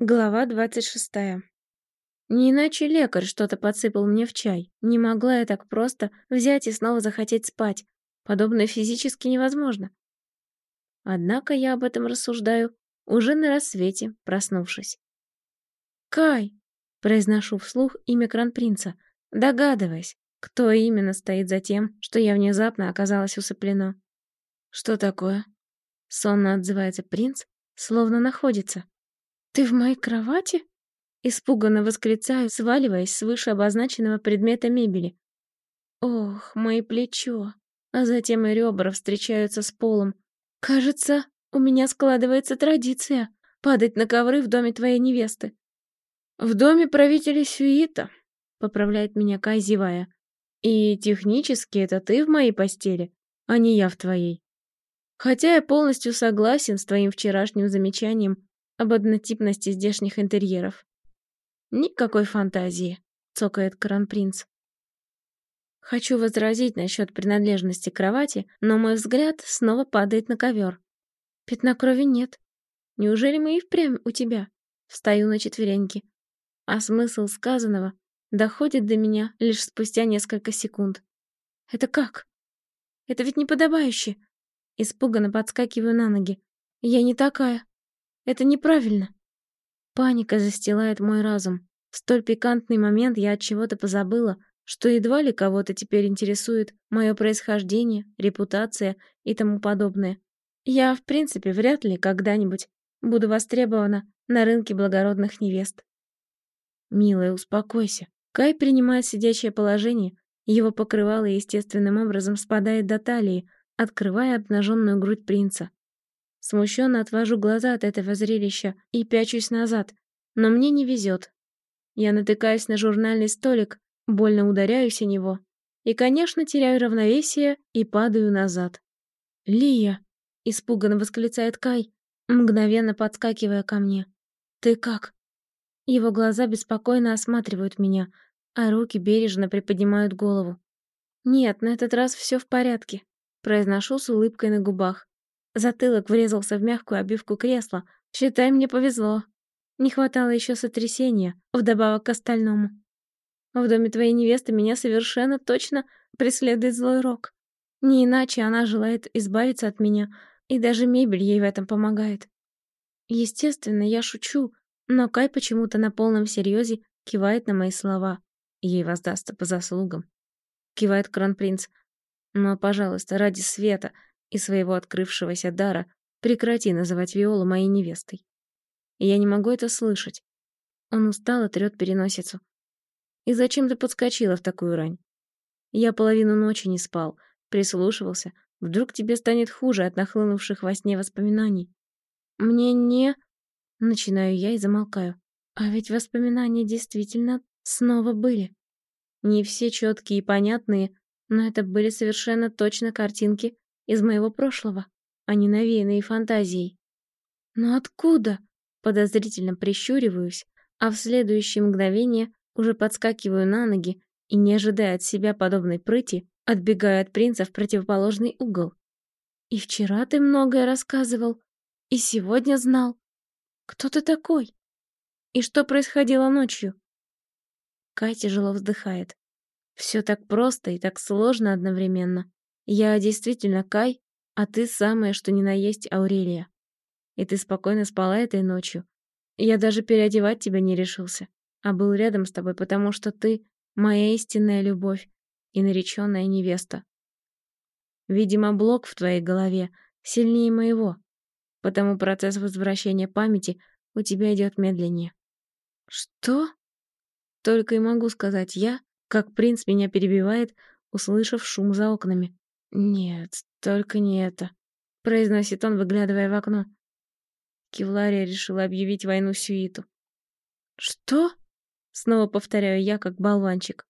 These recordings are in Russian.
Глава двадцать шестая. Не иначе лекарь что-то подсыпал мне в чай. Не могла я так просто взять и снова захотеть спать. Подобное физически невозможно. Однако я об этом рассуждаю уже на рассвете, проснувшись. «Кай!» — произношу вслух имя кронпринца, догадываясь, кто именно стоит за тем, что я внезапно оказалась усыплена. «Что такое?» — сонно отзывается принц, словно находится. «Ты в моей кровати?» Испуганно восклицаю, сваливаясь с выше обозначенного предмета мебели. Ох, мое плечо. А затем и ребра встречаются с полом. Кажется, у меня складывается традиция падать на ковры в доме твоей невесты. В доме правителя Сюита, поправляет меня Кай, зевая. И технически это ты в моей постели, а не я в твоей. Хотя я полностью согласен с твоим вчерашним замечанием об однотипности здешних интерьеров. Никакой фантазии, цокает кронпринц. Хочу возразить насчет принадлежности кровати, но мой взгляд снова падает на ковер. Пятна крови нет. Неужели мы и впрямь у тебя? Встаю на четвереньки. А смысл сказанного доходит до меня лишь спустя несколько секунд. Это как? Это ведь неподобающе. Испуганно подскакиваю на ноги. Я не такая. Это неправильно. Паника застилает мой разум. В столь пикантный момент я от чего-то позабыла, что едва ли кого-то теперь интересует мое происхождение, репутация и тому подобное. Я, в принципе, вряд ли когда-нибудь буду востребована на рынке благородных невест. Милая, успокойся. Кай принимает сидячее положение, его покрывало естественным образом спадает до талии, открывая обнаженную грудь принца. Смущенно отвожу глаза от этого зрелища и пячусь назад, но мне не везет. Я натыкаюсь на журнальный столик, больно ударяюсь о него и, конечно, теряю равновесие и падаю назад. «Лия!» — испуганно восклицает Кай, мгновенно подскакивая ко мне. «Ты как?» Его глаза беспокойно осматривают меня, а руки бережно приподнимают голову. «Нет, на этот раз все в порядке», — произношу с улыбкой на губах. Затылок врезался в мягкую обивку кресла. Считай, мне повезло. Не хватало еще сотрясения, вдобавок к остальному. В доме твоей невесты меня совершенно точно преследует злой рок. Не иначе она желает избавиться от меня, и даже мебель ей в этом помогает. Естественно, я шучу, но Кай почему-то на полном серьезе кивает на мои слова. Ей воздастся по заслугам. Кивает кронпринц. Но, пожалуйста, ради света — и своего открывшегося дара прекрати называть Виолу моей невестой. Я не могу это слышать. Он устало трёт переносицу. И зачем ты подскочила в такую рань? Я половину ночи не спал, прислушивался. Вдруг тебе станет хуже от нахлынувших во сне воспоминаний. Мне не... Начинаю я и замолкаю. А ведь воспоминания действительно снова были. Не все четкие и понятные, но это были совершенно точно картинки из моего прошлого, а не навеянные фантазией. Но откуда? Подозрительно прищуриваюсь, а в следующее мгновение уже подскакиваю на ноги и, не ожидая от себя подобной прыти, отбегаю от принца в противоположный угол. И вчера ты многое рассказывал, и сегодня знал. Кто ты такой? И что происходило ночью? Кай тяжело вздыхает. Все так просто и так сложно одновременно. Я действительно Кай, а ты самое, что ни на есть Аурелия. И ты спокойно спала этой ночью. Я даже переодевать тебя не решился, а был рядом с тобой, потому что ты моя истинная любовь и нареченная невеста. Видимо, блок в твоей голове сильнее моего, потому процесс возвращения памяти у тебя идет медленнее. Что? Только и могу сказать я, как принц меня перебивает, услышав шум за окнами. «Нет, только не это», — произносит он, выглядывая в окно. Кевлария решила объявить войну Сюиту. «Что?» — снова повторяю я, как болванчик.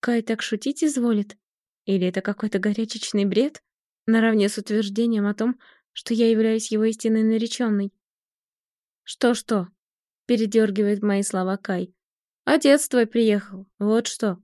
«Кай так шутить изволит? Или это какой-то горячечный бред, наравне с утверждением о том, что я являюсь его истинной нареченной?» «Что-что?» — передергивает мои слова Кай. «Отец твой приехал, вот что».